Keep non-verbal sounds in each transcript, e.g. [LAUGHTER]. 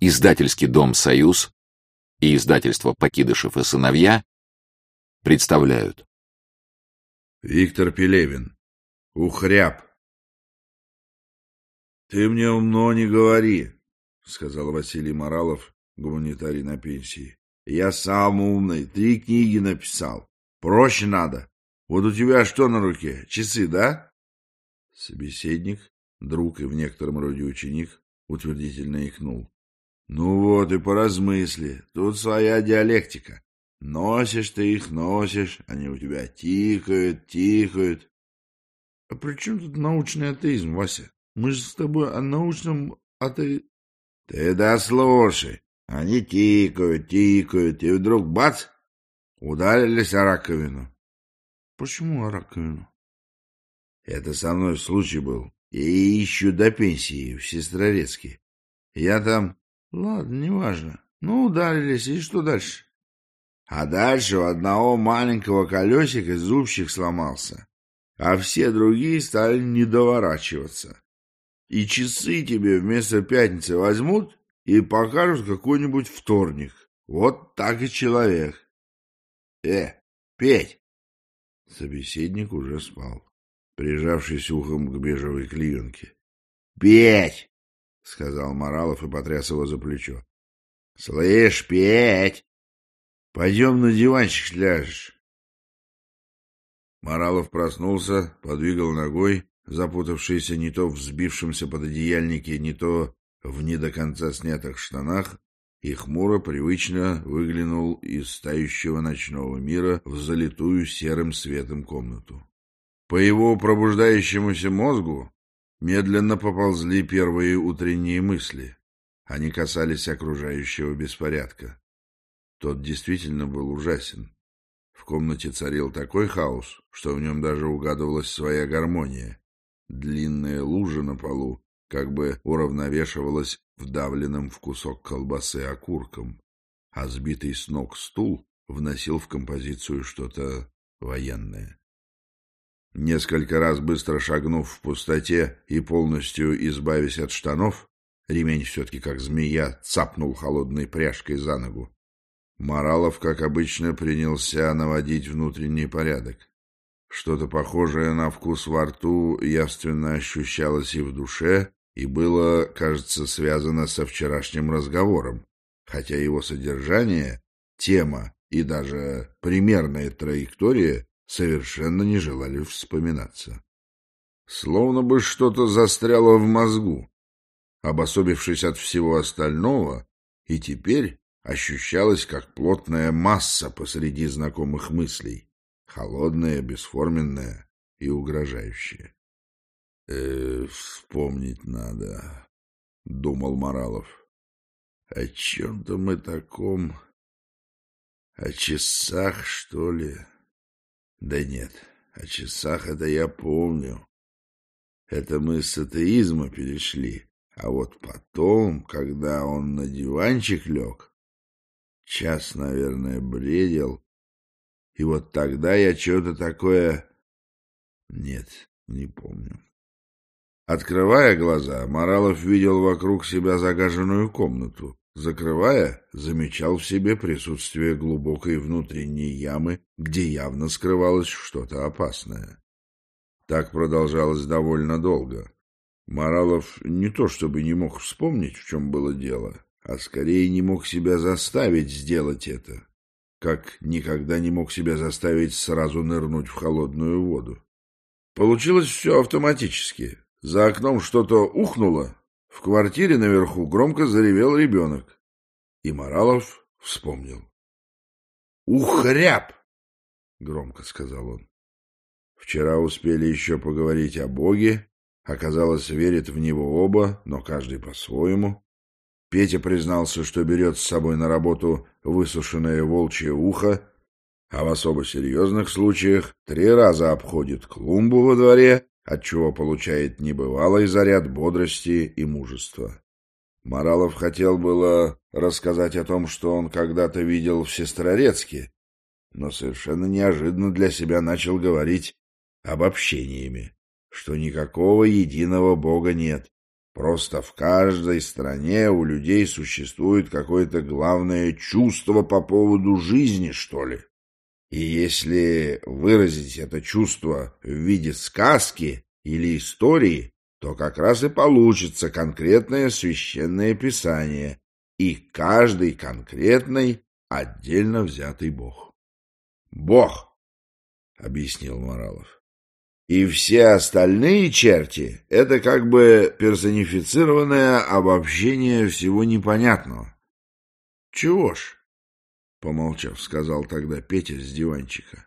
Издательский дом «Союз» и издательство «Покидышев и сыновья» представляют. Виктор Пелевин. Ухряб. «Ты мне умно не говори», — сказал Василий Моралов, гуманитарий на пенсии. «Я сам умный, три книги написал. Проще надо. Вот у тебя что на руке? Часы, да?» Собеседник, друг и в некотором роде ученик, утвердительно икнул. Ну вот и поразмысли. Тут своя диалектика. Носишь ты их, носишь, они у тебя тикают, тикают. А при чем тут научный атеизм, Вася? Мы же с тобой о научном ате... Ты дослушай. Они тикают, тикают, и вдруг бац! Ударились о раковину. Почему о раковину? Это со мной случай был. И еще до пенсии в Сестрорецке. Я там Ладно, неважно. Ну, ударились, и что дальше? А дальше у одного маленького колесика зубчик сломался, а все другие стали недоворачиваться. И часы тебе вместо пятницы возьмут и покажут какой-нибудь вторник. Вот так и человек. Э, Петь! Собеседник уже спал, прижавшись ухом к бежевой клеенке. Петь! — сказал Моралов и потряс его за плечо. — Слышь, Петь, пойдем на диванчик ляжешь. Моралов проснулся, подвигал ногой, запутавшийся не то в взбившемся пододеяльнике, не то в не до конца снятых штанах, и хмуро привычно выглянул из стающего ночного мира в залитую серым светом комнату. По его пробуждающемуся мозгу Медленно поползли первые утренние мысли. Они касались окружающего беспорядка. Тот действительно был ужасен. В комнате царил такой хаос, что в нем даже угадывалась своя гармония. Длинная лужа на полу как бы уравновешивалась вдавленным в кусок колбасы окурком, а сбитый с ног стул вносил в композицию что-то военное. Несколько раз быстро шагнув в пустоте и полностью избавясь от штанов, ремень все-таки как змея цапнул холодной пряжкой за ногу. Моралов, как обычно, принялся наводить внутренний порядок. Что-то похожее на вкус во рту явственно ощущалось и в душе, и было, кажется, связано со вчерашним разговором, хотя его содержание, тема и даже примерная траектория совершенно не желали вспоминаться. Словно бы что-то застряло в мозгу, обособившись от всего остального, и теперь ощущалась как плотная масса посреди знакомых мыслей, холодная, бесформенная и угрожающая. «Э, «Вспомнить надо», — думал Моралов. «О чем-то мы таком... О часах, что ли?» Да нет, о часах это я помню. Это мы с атеизма перешли. А вот потом, когда он на диванчик лег, час, наверное, бредил, и вот тогда я что-то такое... Нет, не помню. Открывая глаза, Моралов видел вокруг себя загаженную комнату. Закрывая, замечал в себе присутствие глубокой внутренней ямы, где явно скрывалось что-то опасное. Так продолжалось довольно долго. Моралов не то чтобы не мог вспомнить, в чем было дело, а скорее не мог себя заставить сделать это, как никогда не мог себя заставить сразу нырнуть в холодную воду. Получилось все автоматически. За окном что-то ухнуло, в квартире наверху громко заревел ребенок. И Моралов вспомнил. «Ухряб!» — громко сказал он. Вчера успели еще поговорить о Боге. Оказалось, верят в него оба, но каждый по-своему. Петя признался, что берет с собой на работу высушенное волчье ухо, а в особо серьезных случаях три раза обходит клумбу во дворе отчего получает небывалый заряд бодрости и мужества. Моралов хотел было рассказать о том, что он когда-то видел в Сестрорецке, но совершенно неожиданно для себя начал говорить обобщениями, что никакого единого бога нет, Просто в каждой стране у людей существует какое-то главное чувство по поводу жизни, что ли. И если выразить это чувство в виде сказки или истории, то как раз и получится конкретное священное писание и каждый конкретный отдельно взятый бог. Бог, объяснил Моралов. И все остальные черти — это как бы персонифицированное обобщение всего непонятного. — Чего ж? — помолчав, сказал тогда Петя с диванчика.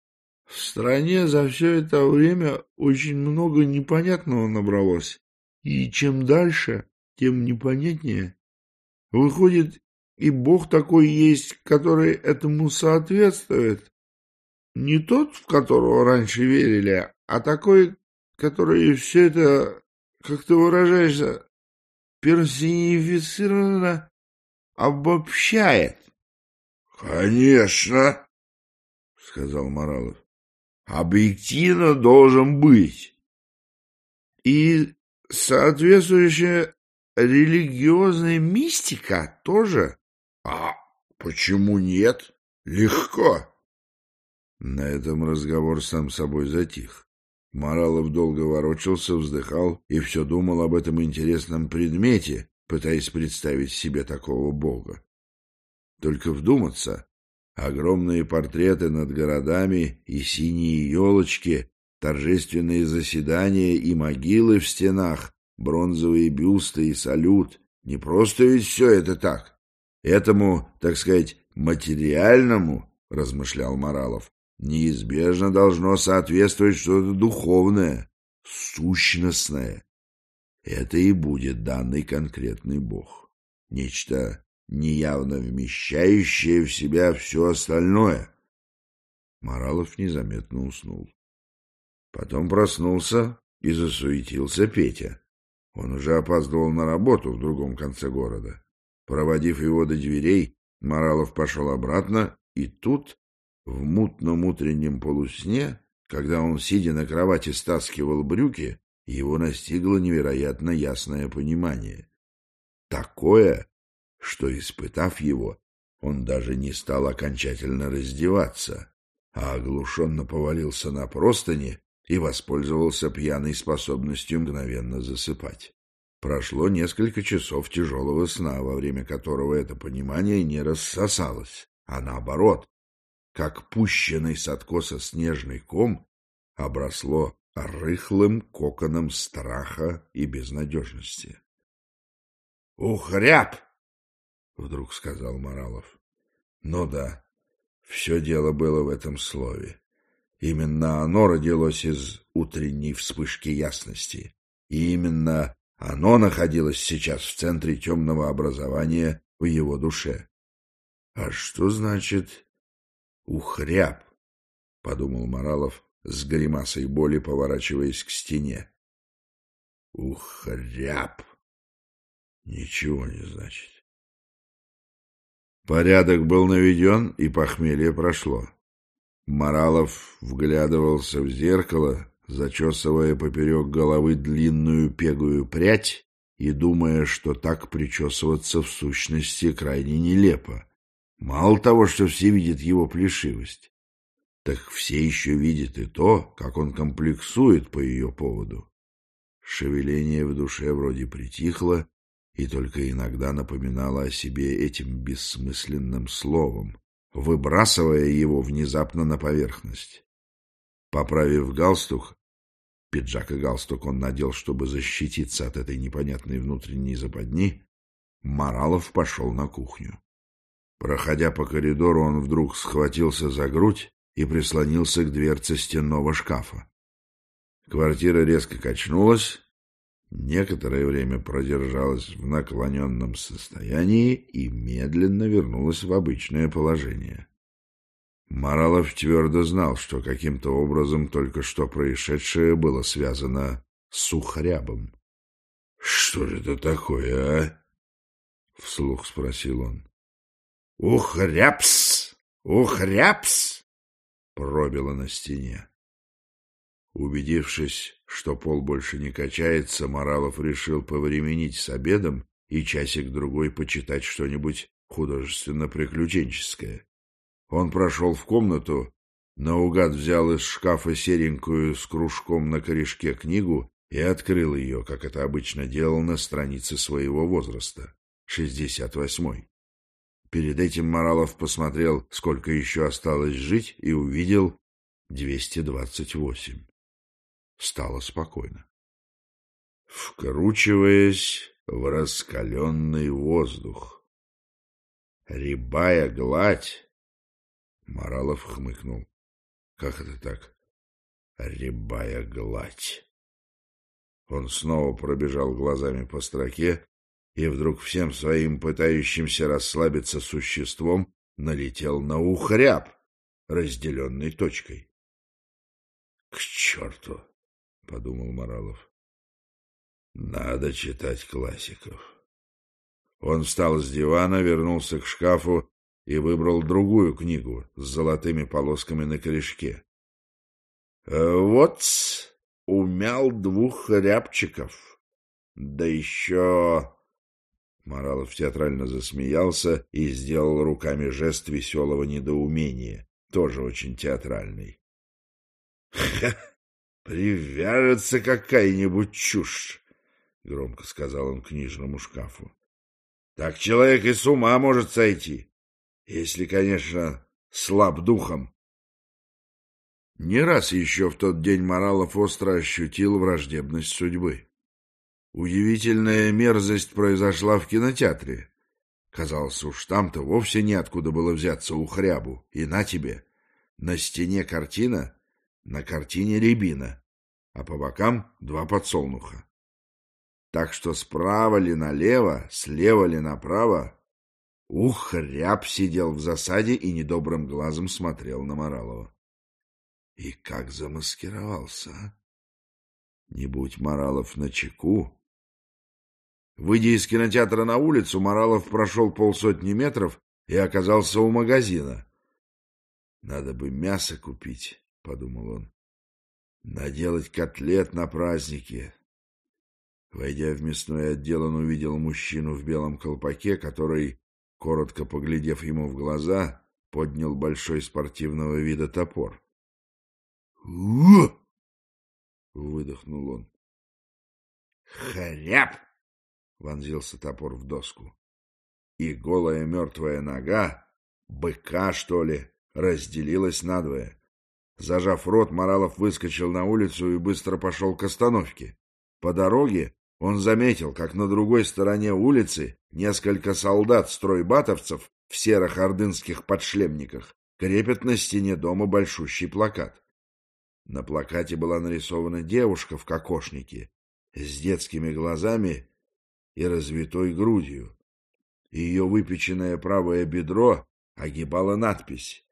— В стране за все это время очень много непонятного набралось, и чем дальше, тем непонятнее. Выходит, и Бог такой есть, который этому соответствует. Не тот, в которого раньше верили, а такой, который все это, как ты выражаешься, персонифицированно обобщает. — Конечно, — сказал Моралов. — Объективно должен быть. И соответствующая религиозная мистика тоже? А почему нет? Легко. На этом разговор сам собой затих. Моралов долго ворочался, вздыхал и все думал об этом интересном предмете, пытаясь представить себе такого бога. Только вдуматься, огромные портреты над городами и синие елочки, торжественные заседания и могилы в стенах, бронзовые бюсты и салют. Не просто ведь все это так. Этому, так сказать, материальному, размышлял Моралов, неизбежно должно соответствовать что-то духовное, сущностное. Это и будет данный конкретный Бог. Нечто неявно вмещающее в себя все остальное. Моралов незаметно уснул. Потом проснулся и засуетился Петя. Он уже опаздывал на работу в другом конце города. Проводив его до дверей, Моралов пошел обратно, и тут в мутном утреннем полусне, когда он, сидя на кровати, стаскивал брюки, его настигло невероятно ясное понимание. Такое, что, испытав его, он даже не стал окончательно раздеваться, а оглушенно повалился на простыни и воспользовался пьяной способностью мгновенно засыпать. Прошло несколько часов тяжелого сна, во время которого это понимание не рассосалось, а наоборот, как пущенный с откоса снежный ком, обросло рыхлым коконом страха и безнадежности. «Ухряб!» — вдруг сказал Моралов. «Ну да, все дело было в этом слове. Именно оно родилось из утренней вспышки ясности. И именно оно находилось сейчас в центре темного образования в его душе. А что значит «Ухряб», — подумал Моралов с гримасой боли, поворачиваясь к стене. «Ухряб». Ничего не значит. Порядок был наведен, и похмелье прошло. Моралов вглядывался в зеркало, зачесывая поперек головы длинную пегую прядь и думая, что так причесываться в сущности крайне нелепо. Мало того, что все видят его плешивость, так все еще видят и то, как он комплексует по ее поводу. Шевеление в душе вроде притихло и только иногда напоминало о себе этим бессмысленным словом, выбрасывая его внезапно на поверхность. Поправив галстук, пиджак и галстук он надел, чтобы защититься от этой непонятной внутренней западни, Моралов пошел на кухню. Проходя по коридору, он вдруг схватился за грудь и прислонился к дверце стенного шкафа. Квартира резко качнулась, некоторое время продержалась в наклоненном состоянии и медленно вернулась в обычное положение. Моралов твердо знал, что каким-то образом только что происшедшее было связано с ухрябом. — Что же это такое, а? — вслух спросил он. «Ухряпс! Ухряпс!» пробило на стене. Убедившись, что пол больше не качается, Моралов решил повременить с обедом и часик-другой почитать что-нибудь художественно-приключенческое. Он прошел в комнату, наугад взял из шкафа серенькую с кружком на корешке книгу и открыл ее, как это обычно делал на странице своего возраста, шестьдесят восьмой. Перед этим Моралов посмотрел, сколько еще осталось жить, и увидел двести двадцать восемь. Стало спокойно. Вкручиваясь в раскаленный воздух. Рябая гладь. Моралов хмыкнул. Как это так? Рябая гладь. Он снова пробежал глазами по строке и вдруг всем своим пытающимся расслабиться существом налетел на ухряб, разделенный точкой. — К черту! — подумал Моралов. — Надо читать классиков. Он встал с дивана, вернулся к шкафу и выбрал другую книгу с золотыми полосками на корешке. «Э, — Вот умял двух рябчиков. Да еще... Моралов театрально засмеялся и сделал руками жест веселого недоумения, тоже очень театральный. [LAUGHS] — Привяжется какая-нибудь чушь, — громко сказал он книжному шкафу. — Так человек и с ума может сойти, если, конечно, слаб духом. Не раз еще в тот день Моралов остро ощутил враждебность судьбы. Удивительная мерзость произошла в кинотеатре. Казалось, уж там-то вовсе неоткуда было взяться у хрябу. И на тебе. На стене картина, на картине рябина, а по бокам два подсолнуха. Так что справа ли налево, слева ли направо, ух, ряб сидел в засаде и недобрым глазом смотрел на Моралова. И как замаскировался, а? Не будь Моралов на чеку. Выйдя из кинотеатра на улицу, Моралов прошел полсотни метров и оказался у магазина. «Надо бы мясо купить», — подумал он. «Наделать котлет на празднике». Войдя в мясной отдел, он увидел мужчину в белом колпаке, который, коротко поглядев ему в глаза, поднял большой спортивного вида топор. Выдохнул он. «Хряб!» — вонзился топор в доску. И голая мертвая нога, быка, что ли, разделилась надвое. Зажав рот, Моралов выскочил на улицу и быстро пошел к остановке. По дороге он заметил, как на другой стороне улицы несколько солдат-стройбатовцев в серых ордынских подшлемниках крепят на стене дома большущий плакат. На плакате была нарисована девушка в кокошнике с детскими глазами и развитой грудью. Ее выпеченное правое бедро огибала надпись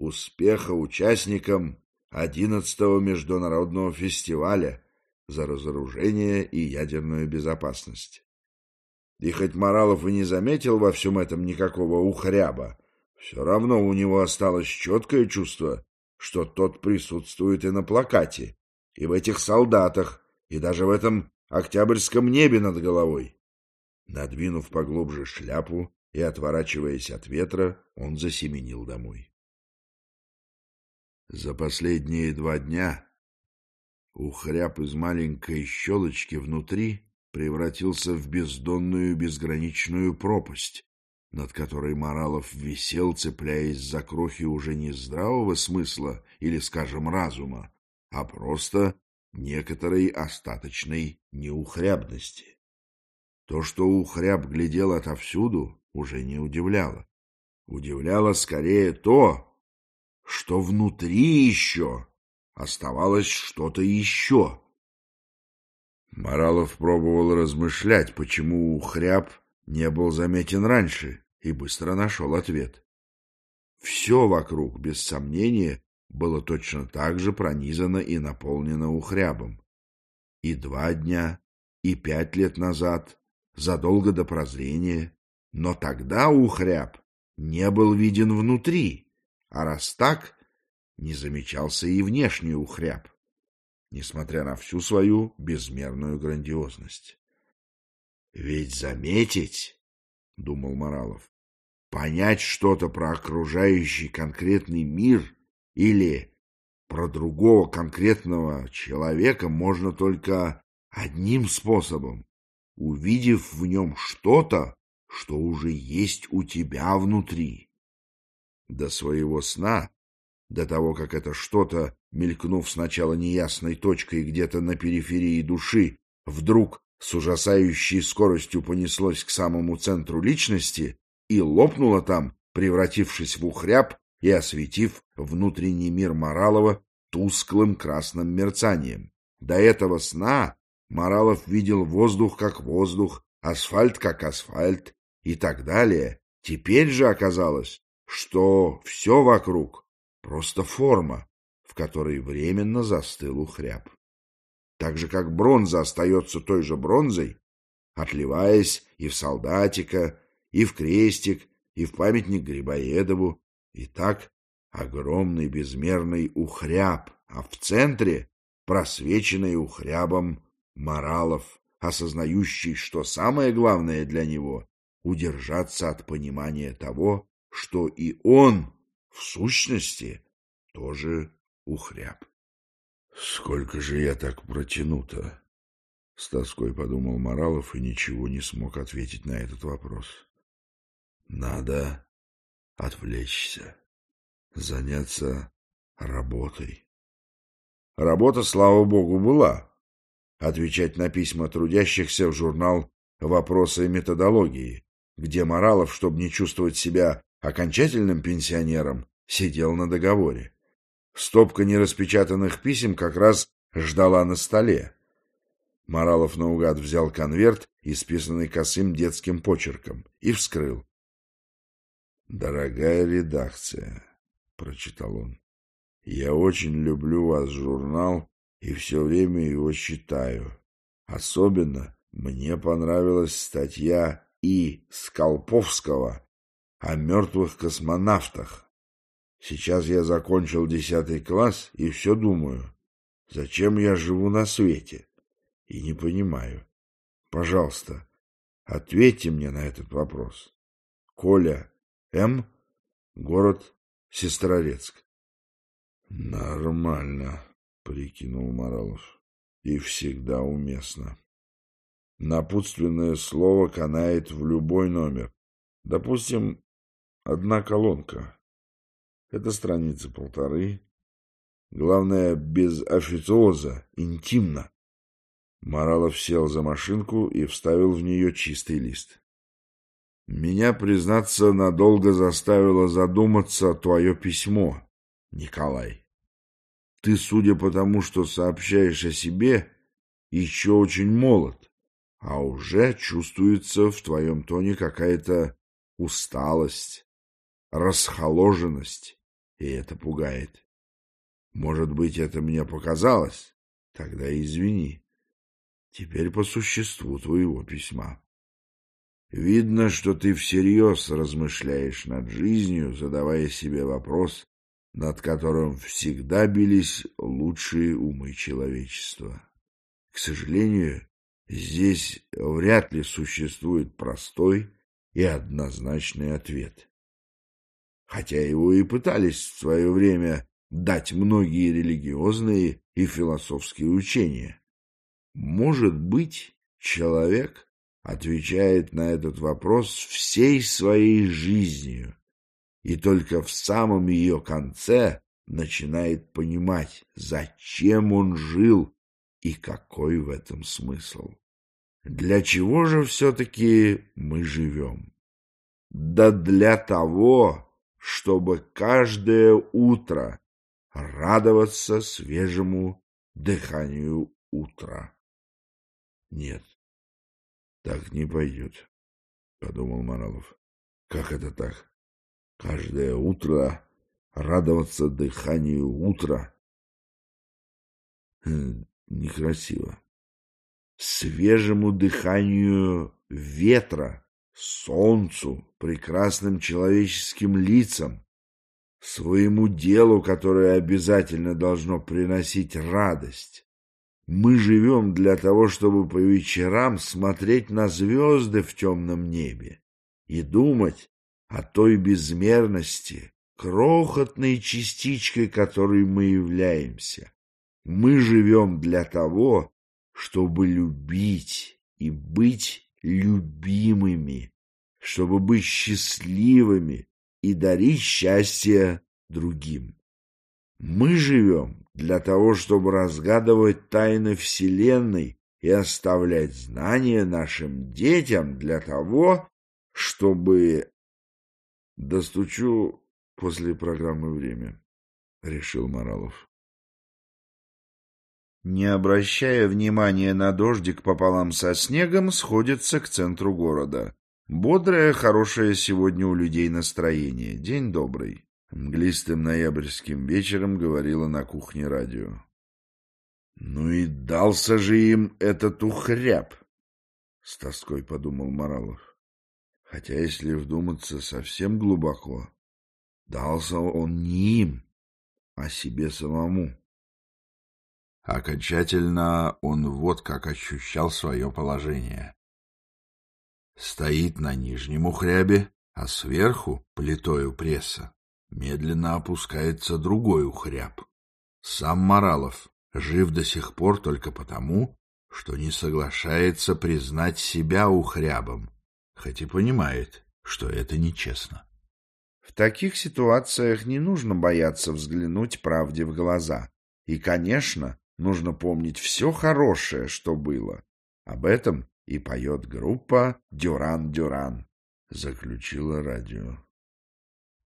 «Успеха участникам 11-го международного фестиваля за разоружение и ядерную безопасность». И хоть Моралов и не заметил во всем этом никакого ухряба, все равно у него осталось четкое чувство, что тот присутствует и на плакате, и в этих солдатах, и даже в этом октябрьском небе над головой. Надвинув поглубже шляпу и отворачиваясь от ветра, он засеменил домой. За последние два дня ухряб из маленькой щелочки внутри превратился в бездонную безграничную пропасть, над которой Моралов висел, цепляясь за крохи уже не здравого смысла или, скажем, разума, а просто некоторой остаточной неухрябности. То, что ухряб глядел отовсюду, уже не удивляло. Удивляло скорее то, что внутри еще оставалось что-то еще. Моралов пробовал размышлять, почему ухряб не был заметен раньше и быстро нашел ответ. Все вокруг, без сомнения, было точно так же пронизано и наполнено ухрябом. И два дня, и пять лет назад, задолго до прозрения, но тогда ухряб не был виден внутри, а раз так, не замечался и внешний ухряб. несмотря на всю свою безмерную грандиозность. «Ведь заметить, — думал Моралов, — понять что-то про окружающий конкретный мир или про другого конкретного человека можно только одним способом, увидев в нем что-то, что уже есть у тебя внутри. До своего сна, до того, как это что-то, мелькнув сначала неясной точкой где-то на периферии души, вдруг с ужасающей скоростью понеслось к самому центру личности и лопнуло там, превратившись в ухряб и осветив внутренний мир Моралова тусклым красным мерцанием. До этого сна Моралов видел воздух как воздух, асфальт как асфальт и так далее. Теперь же оказалось, что все вокруг — просто форма, в которой временно застыл ухряб. Так же, как бронза остается той же бронзой, отливаясь и в солдатика, и в крестик, и в памятник Грибоедову, и так огромный безмерный ухряб, а в центре просвеченный ухрябом Моралов, осознающий, что самое главное для него — удержаться от понимания того, что и он, в сущности, тоже ухряб. «Сколько же я так протяну-то?» С тоской подумал Моралов и ничего не смог ответить на этот вопрос. «Надо отвлечься, заняться работой». Работа, слава богу, была. Отвечать на письма трудящихся в журнал «Вопросы методологии», где Моралов, чтобы не чувствовать себя окончательным пенсионером, сидел на договоре. Стопка нераспечатанных писем как раз ждала на столе. Моралов наугад взял конверт, исписанный косым детским почерком, и вскрыл. «Дорогая редакция», — прочитал он, — «я очень люблю вас, журнал, и все время его читаю. Особенно мне понравилась статья И. Скалповского о мертвых космонавтах. Сейчас я закончил десятый класс и все думаю, зачем я живу на свете, и не понимаю. Пожалуйста, ответьте мне на этот вопрос. Коля М. Город Сестрорецк. Нормально, прикинул Моралов. И всегда уместно. Напутственное слово канает в любой номер. Допустим, Одна колонка. Это страницы полторы. Главное, без официоза, интимно. Моралов сел за машинку и вставил в нее чистый лист. Меня, признаться, надолго заставило задуматься твое письмо, Николай. Ты, судя по тому, что сообщаешь о себе, еще очень молод, а уже чувствуется в твоем тоне какая-то усталость, расхоложенность, и это пугает. Может быть, это мне показалось? Тогда извини. Теперь по существу твоего письма. Видно, что ты всерьез размышляешь над жизнью, задавая себе вопрос, над которым всегда бились лучшие умы человечества. К сожалению, здесь вряд ли существует простой и однозначный ответ хотя его и пытались в свое время дать многие религиозные и философские учения. Может быть, человек отвечает на этот вопрос всей своей жизнью, и только в самом ее конце начинает понимать, зачем он жил и какой в этом смысл. Для чего же все-таки мы живем? Да для того, чтобы каждое утро радоваться свежему дыханию утра. Нет, так не пойдет, — подумал Моралов. Как это так? Каждое утро радоваться дыханию утра? Хм, некрасиво. Свежему дыханию ветра солнцу, прекрасным человеческим лицам, своему делу, которое обязательно должно приносить радость, Мы живем для того, чтобы по вечерам смотреть на звезды в темном небе и думать о той безмерности, крохотной частичкой которой мы являемся. Мы живем для того, чтобы любить и быть любимыми, чтобы быть счастливыми и дарить счастье другим. Мы живем для того, чтобы разгадывать тайны Вселенной и оставлять знания нашим детям для того, чтобы... Достучу после программы «Время», — решил Моралов. Не обращая внимания на дождик пополам со снегом, сходится к центру города. Бодрое, хорошее сегодня у людей настроение. День добрый. Мглистым ноябрьским вечером говорила на кухне радио. «Ну и дался же им этот ухряб!» — с тоской подумал Моралов. Хотя, если вдуматься совсем глубоко, дался он не им, а себе самому. Окончательно он вот как ощущал свое положение. Стоит на нижнем ухрябе, а сверху, плитою пресса, медленно опускается другой ухряб. Сам Моралов жив до сих пор только потому, что не соглашается признать себя ухрябом, хоть и понимает, что это нечестно. В таких ситуациях не нужно бояться взглянуть правде в глаза. И, конечно, нужно помнить все хорошее, что было. Об этом и поет группа «Дюран-Дюран», — заключила радио.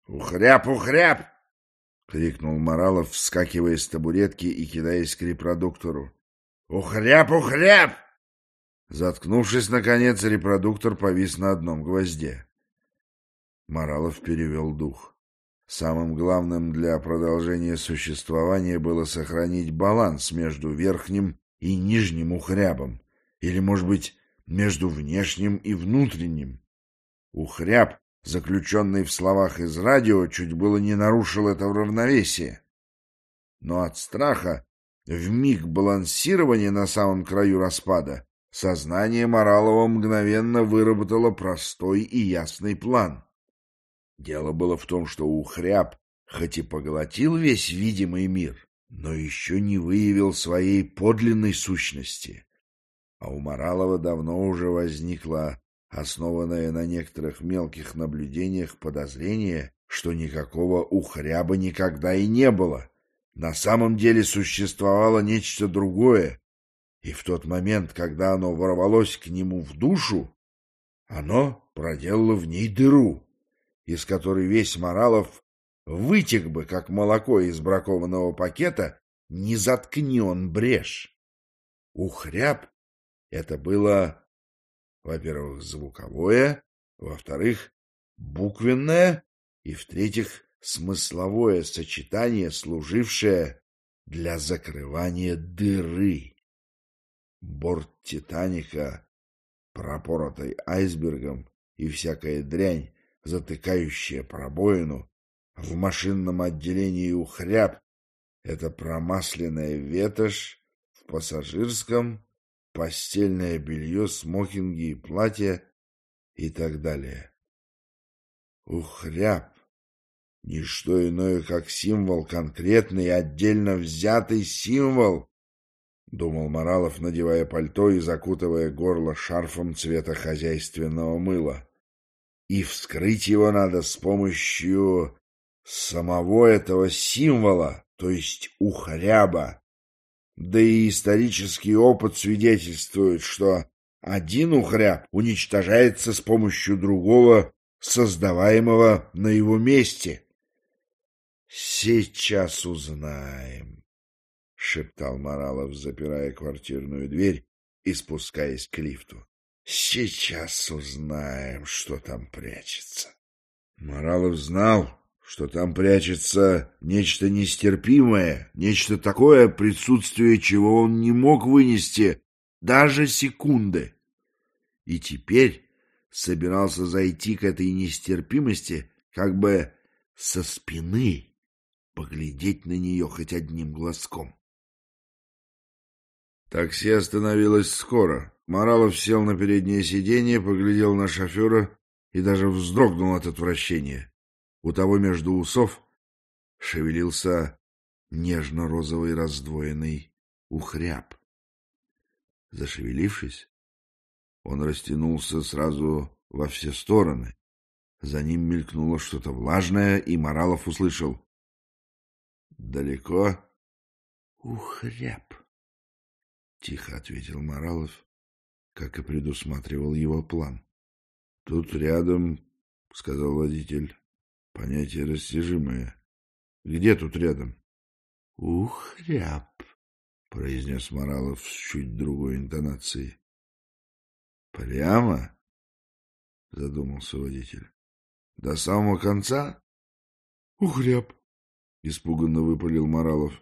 «Ухряб, ухряб!» — крикнул Моралов, вскакивая с табуретки и кидаясь к репродуктору. «Ухряб, ухряб!» Заткнувшись, наконец, репродуктор повис на одном гвозде. Моралов перевел дух. Самым главным для продолжения существования было сохранить баланс между верхним и нижним ухрябом, или, может быть, между внешним и внутренним. Ухряб, заключенный в словах из радио, чуть было не нарушил это равновесие. Но от страха, в миг балансирования на самом краю распада, сознание Моралова мгновенно выработало простой и ясный план. Дело было в том, что Ухряб хоть и поглотил весь видимый мир, но еще не выявил своей подлинной сущности. А у Моралова давно уже возникло, основанное на некоторых мелких наблюдениях, подозрение, что никакого Ухряба никогда и не было. На самом деле существовало нечто другое, и в тот момент, когда оно ворвалось к нему в душу, оно проделало в ней дыру, из которой весь Моралов вытек бы, как молоко из бракованного пакета, не заткни он брешь. Ухряб — это было, во-первых, звуковое, во-вторых, буквенное и, в-третьих, смысловое сочетание, служившее для закрывания дыры. Борт «Титаника», пропоротый айсбергом и всякая дрянь, затыкающая пробоину, в машинном отделении ухряб — это промасленная ветошь, в пассажирском — постельное белье, смокинги и платья и так далее. Ухряб — ничто иное, как символ, конкретный отдельно взятый символ, думал Моралов, надевая пальто и закутывая горло шарфом цвета хозяйственного мыла. И вскрыть его надо с помощью самого этого символа, то есть ухряба. Да и исторический опыт свидетельствует, что один ухряб уничтожается с помощью другого, создаваемого на его месте. Сейчас узнаем. — шептал Моралов, запирая квартирную дверь и спускаясь к лифту. — Сейчас узнаем, что там прячется. Моралов знал, что там прячется нечто нестерпимое, нечто такое, присутствие чего он не мог вынести даже секунды. И теперь собирался зайти к этой нестерпимости как бы со спины, поглядеть на нее хоть одним глазком. Такси остановилось скоро. Моралов сел на переднее сиденье, поглядел на шофера и даже вздрогнул от отвращения. У того между усов шевелился нежно-розовый раздвоенный ухряб. Зашевелившись, он растянулся сразу во все стороны. За ним мелькнуло что-то влажное, и Моралов услышал. «Далеко?» «Ухряб», — тихо ответил Моралов, как и предусматривал его план. «Тут рядом», — сказал водитель, — «понятие растяжимое. Где тут рядом?» «Ухряб», — произнес Моралов с чуть другой интонацией. «Прямо?» — задумался водитель. «До самого конца?» «Ухряб», — испуганно выпалил Моралов.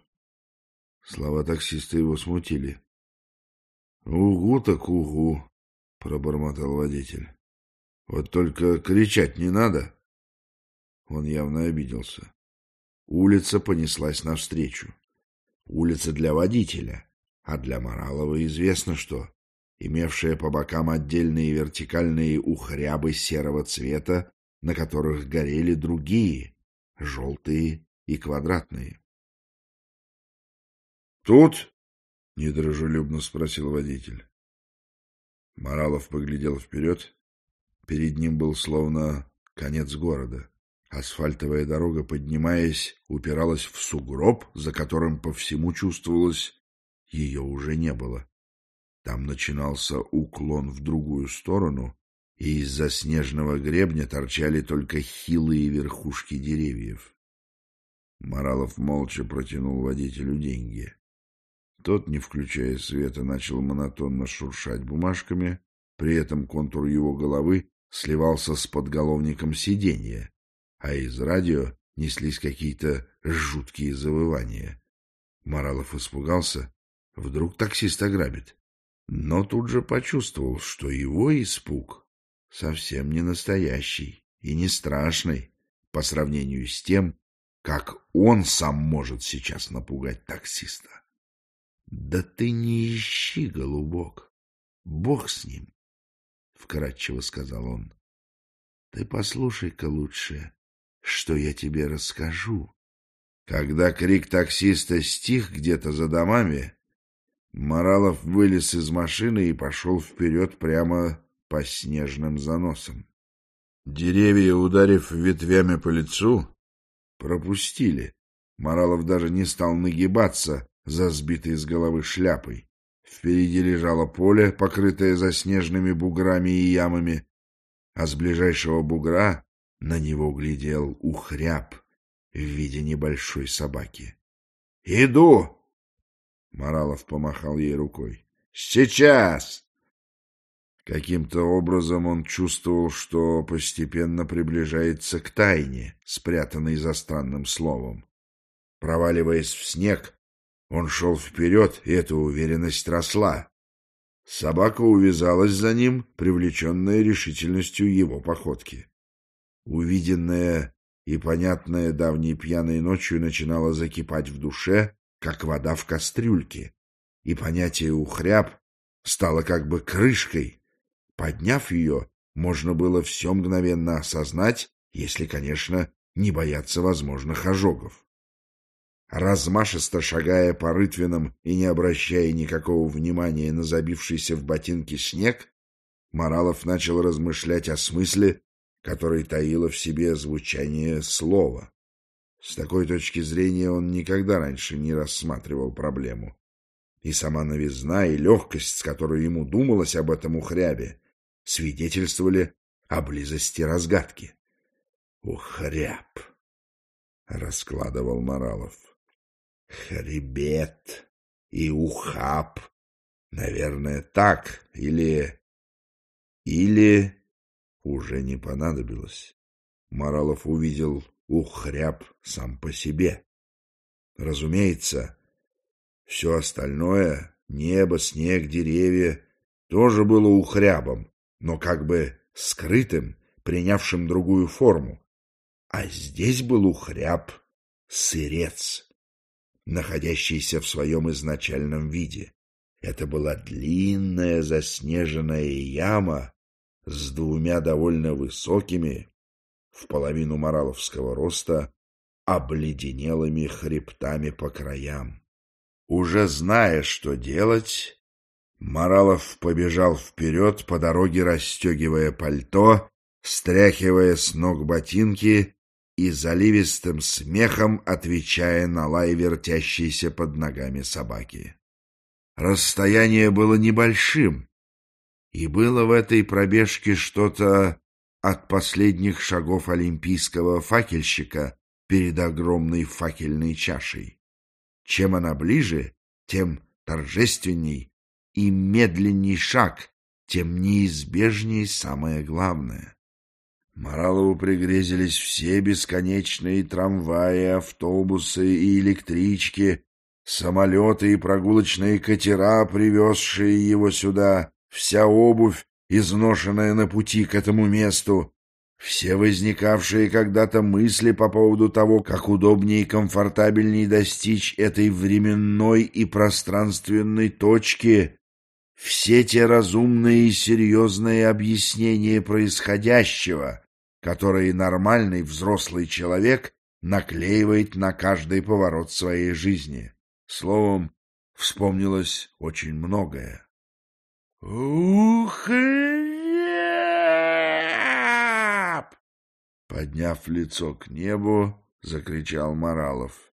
Слова таксиста его смутили. «Угу так угу», — пробормотал водитель. «Вот только кричать не надо». Он явно обиделся. Улица понеслась навстречу. Улица для водителя, а для Моралова известно что. Имевшая по бокам отдельные вертикальные ухрябы серого цвета, на которых горели другие, желтые и квадратные. «Тут?» — недружелюбно спросил водитель. Моралов поглядел вперед. Перед ним был словно конец города. Асфальтовая дорога, поднимаясь, упиралась в сугроб, за которым по всему чувствовалось, ее уже не было. Там начинался уклон в другую сторону, и из-за снежного гребня торчали только хилые верхушки деревьев. Моралов молча протянул водителю деньги. Тот, не включая света, начал монотонно шуршать бумажками, при этом контур его головы сливался с подголовником сиденья, а из радио неслись какие-то жуткие завывания. Моралов испугался. Вдруг таксист ограбит. Но тут же почувствовал, что его испуг совсем не настоящий и не страшный по сравнению с тем, как он сам может сейчас напугать таксиста. — Да ты не ищи, голубок, бог с ним, — вкратчиво сказал он. — Ты послушай-ка лучше, что я тебе расскажу. Когда крик таксиста стих где-то за домами, Моралов вылез из машины и пошел вперед прямо по снежным заносам. Деревья, ударив ветвями по лицу, пропустили. Моралов даже не стал нагибаться за сбитой с головы шляпой. Впереди лежало поле, покрытое заснеженными буграми и ямами, а с ближайшего бугра на него глядел ухряб в виде небольшой собаки. «Иду!» Моралов помахал ей рукой. «Сейчас!» Каким-то образом он чувствовал, что постепенно приближается к тайне, спрятанной за странным словом. Проваливаясь в снег, он шел вперед, и эта уверенность росла. Собака увязалась за ним, привлеченная решительностью его походки. Увиденное и понятное давней пьяной ночью начинало закипать в душе, как вода в кастрюльке, и понятие «ухряб» стало как бы крышкой. Подняв ее, можно было все мгновенно осознать, если, конечно, не бояться возможных ожогов. Размашисто шагая по рытвинам и не обращая никакого внимания на забившийся в ботинки снег, Моралов начал размышлять о смысле которое таило в себе звучание слова. С такой точки зрения он никогда раньше не рассматривал проблему. И сама новизна и легкость, с которой ему думалось об этом ухрябе, свидетельствовали о близости разгадки. «Ухряб!» — раскладывал Моралов. «Хребет и ухаб. Наверное, так. Или... Или уже не понадобилось. Моралов увидел ухряб сам по себе. Разумеется, все остальное — небо, снег, деревья — тоже было ухрябом, но как бы скрытым, принявшим другую форму. А здесь был ухряб — сырец, находящийся в своем изначальном виде. Это была длинная заснеженная яма с двумя довольно высокими, в половину мораловского роста, обледенелыми хребтами по краям. Уже зная, что делать, Моралов побежал вперед по дороге, расстегивая пальто, стряхивая с ног ботинки и заливистым смехом отвечая на лай вертящейся под ногами собаки. Расстояние было небольшим, и было в этой пробежке что-то от последних шагов олимпийского факельщика перед огромной факельной чашей. Чем она ближе, тем торжественней и медленней шаг, тем неизбежней самое главное. Моралову пригрезились все бесконечные трамваи, автобусы и электрички, самолеты и прогулочные катера, привезшие его сюда, вся обувь, изношенная на пути к этому месту, все возникавшие когда-то мысли по поводу того, как удобнее и комфортабельнее достичь этой временной и пространственной точки, все те разумные и серьезные объяснения происходящего, которые нормальный взрослый человек наклеивает на каждый поворот своей жизни. Словом, вспомнилось очень многое. «Ухряб!» Подняв лицо к небу, закричал Моралов.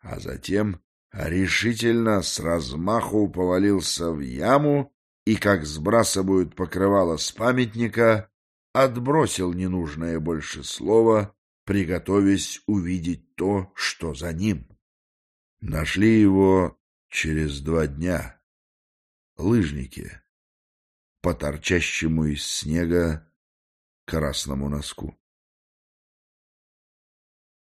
А затем решительно с размаху повалился в яму и, как сбрасывают покрывало с памятника, отбросил ненужное больше слово, приготовясь увидеть то, что за ним. Нашли его через два дня. Лыжники. По торчащему из снега красному носку.